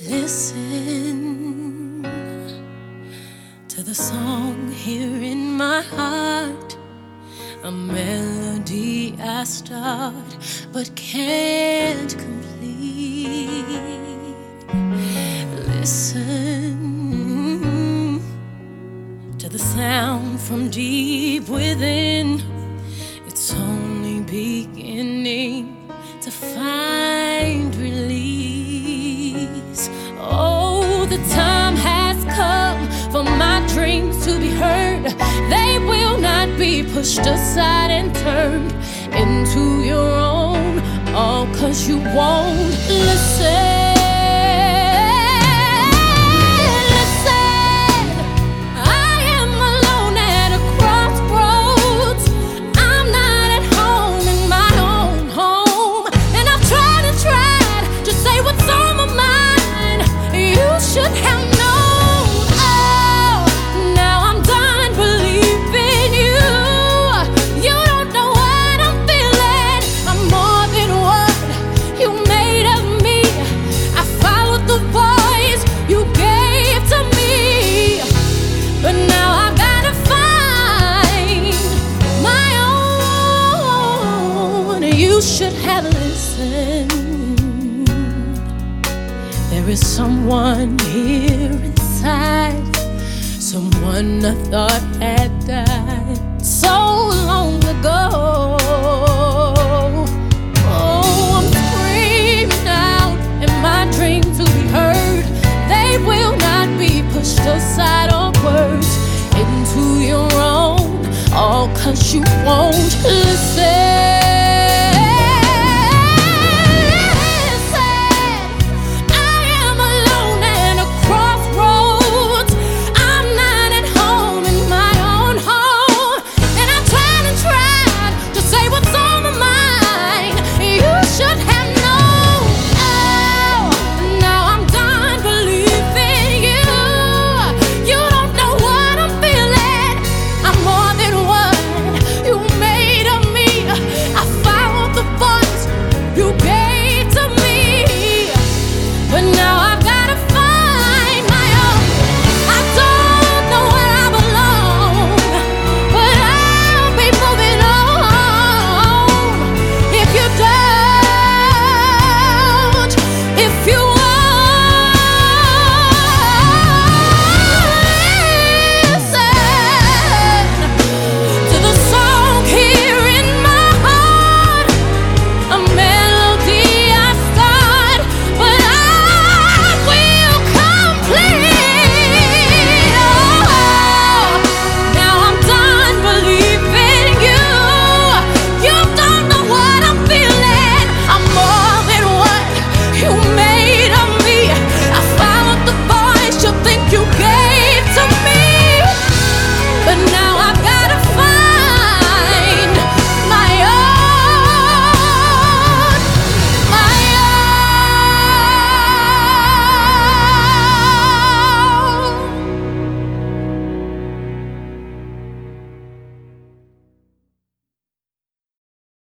Listen to the song here in my heart, a melody I start but can't complete. Listen to the sound from deep within, it's only beginning to find release. The time has come for my dreams to be heard. They will not be pushed aside and turned into your own, all cause you won't listen. Listen, should have listened. There is someone here inside, someone I thought had died so long ago. Oh, I'm screaming out in my dreams to be heard. They will not be pushed aside or words into your own, all cause you won't listen.